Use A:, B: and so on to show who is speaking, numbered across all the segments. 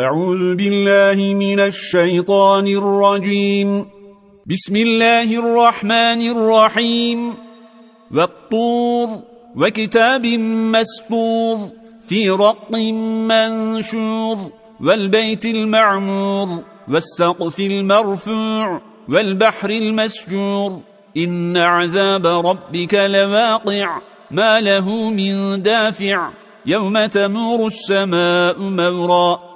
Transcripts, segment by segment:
A: أعوذ بالله من الشيطان الرجيم. بسم الله الرحمن الرحيم. والطور وكتاب مسطور في رق منشور والبيت المعمور والسقف المرفوع والبحر المسجور. إن عذاب ربك لواقع. ما له من دافع. يوم تمور السماء مورا.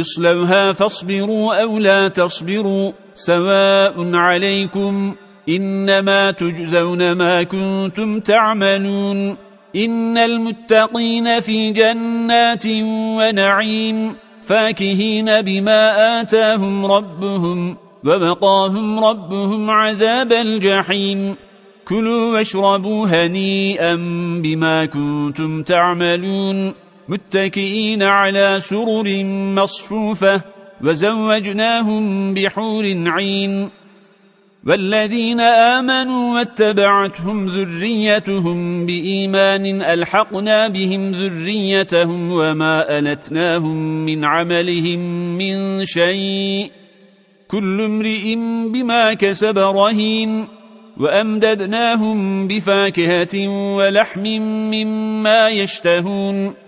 A: اصلوها فاصبروا أو لا تصبروا سواء عليكم إنما تجزون ما كنتم تعملون إن المتقين في جنات ونعيم فاكهين بما آتاهم ربهم ومقاهم ربهم عذاب الجحيم كلوا واشربوا هنيئا بما كنتم تعملون متكئين على سرر مصفوفة وزوجناهم بحور عين. والذين آمنوا واتبعتهم ذريتهم بإيمان ألحقنا بهم ذريتهم وما ألتناهم من عملهم من شيء. كل امرئ بما كسب رهين. وأمددناهم بفاكهة ولحم مما يشتهون.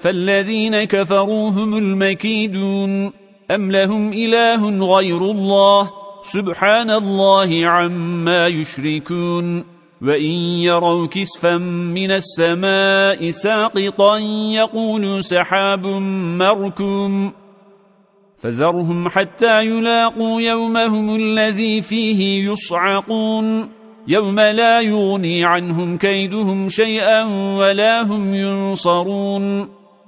A: فالذين كفروا هم المكيدون. أم لهم إله غير الله؟ سبحان الله عما يشركون. وإن يروا كسفا من السماء ساقطا يقول سحاب مركم فذرهم حتى يلاقوا يومهم الذي فيه يصعقون. يوم لا يغني عنهم كيدهم شيئا ولا هم ينصرون.